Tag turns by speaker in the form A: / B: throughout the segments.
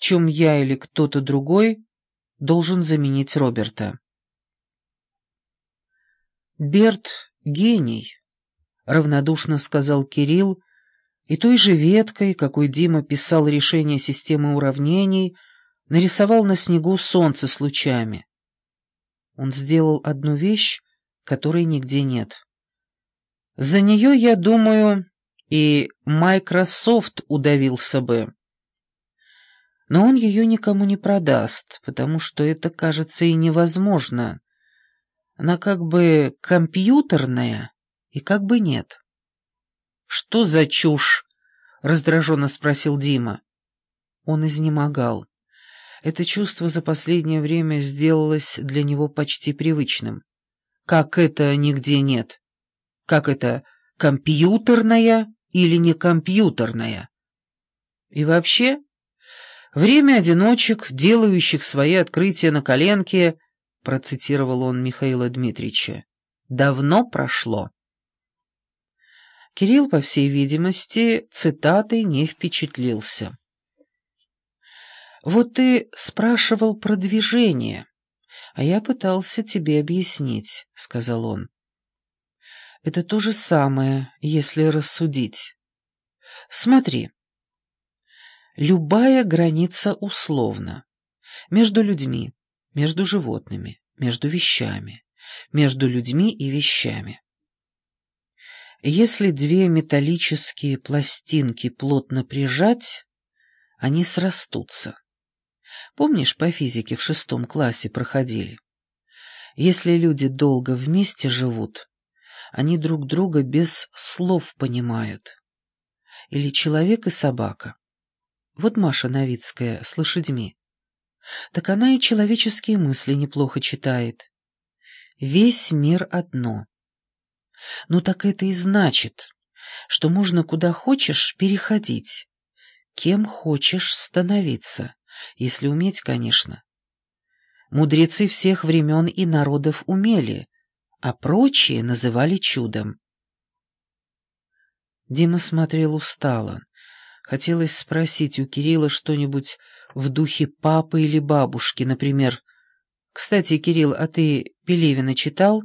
A: чем я или кто-то другой должен заменить Роберта. «Берт — гений», — равнодушно сказал Кирилл, и той же веткой, какой Дима писал решение системы уравнений, нарисовал на снегу солнце с лучами. Он сделал одну вещь, которой нигде нет. За нее, я думаю, и Microsoft удавился бы. Но он ее никому не продаст, потому что это, кажется, и невозможно. Она как бы компьютерная и как бы нет. «Что за чушь?» — раздраженно спросил Дима. Он изнемогал. Это чувство за последнее время сделалось для него почти привычным. Как это нигде нет? Как это компьютерная или не компьютерная? И вообще, время одиночек, делающих свои открытия на коленке, процитировал он Михаила Дмитриевича, давно прошло. Кирилл, по всей видимости, цитатой не впечатлился. Вот ты спрашивал про движение, а я пытался тебе объяснить, — сказал он. Это то же самое, если рассудить. Смотри. Любая граница условна. Между людьми, между животными, между вещами, между людьми и вещами. Если две металлические пластинки плотно прижать, они срастутся. Помнишь, по физике в шестом классе проходили? Если люди долго вместе живут, они друг друга без слов понимают. Или человек и собака. Вот Маша Новицкая с лошадьми. Так она и человеческие мысли неплохо читает. Весь мир одно. Ну так это и значит, что можно куда хочешь переходить, кем хочешь становиться если уметь, конечно. Мудрецы всех времен и народов умели, а прочие называли чудом. Дима смотрел устало. Хотелось спросить у Кирилла что-нибудь в духе папы или бабушки, например. «Кстати, Кирилл, а ты Пелевина читал?»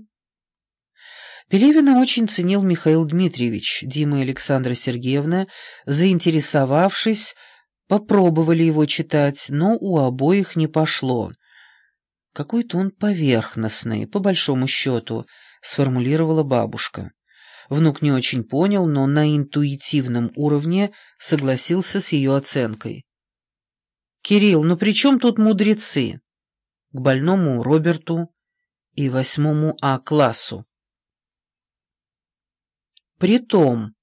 A: Пелевина очень ценил Михаил Дмитриевич, Дима и Александра Сергеевна, заинтересовавшись, Попробовали его читать, но у обоих не пошло. Какой-то он поверхностный, по большому счету, сформулировала бабушка. Внук не очень понял, но на интуитивном уровне согласился с ее оценкой. «Кирилл, ну при чем тут мудрецы?» К больному Роберту и восьмому А-классу. Притом,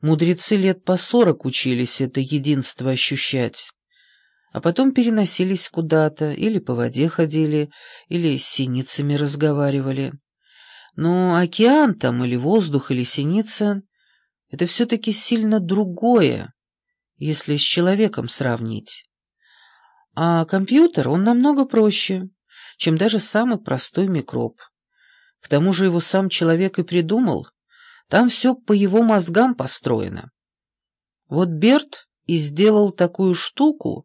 A: Мудрецы лет по сорок учились это единство ощущать, а потом переносились куда-то, или по воде ходили, или с синицами разговаривали. Но океан там, или воздух, или синица — это все-таки сильно другое, если с человеком сравнить. А компьютер, он намного проще, чем даже самый простой микроб. К тому же его сам человек и придумал — там все по его мозгам построено. Вот Берт и сделал такую штуку,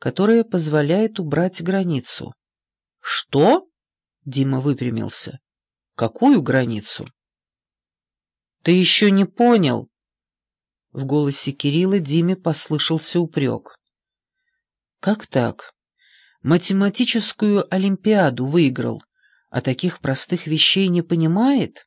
A: которая позволяет убрать границу. «Что?» — Дима выпрямился. «Какую границу?» «Ты еще не понял?» В голосе Кирилла Диме послышался упрек. «Как так? Математическую олимпиаду выиграл, а таких простых вещей не понимает?»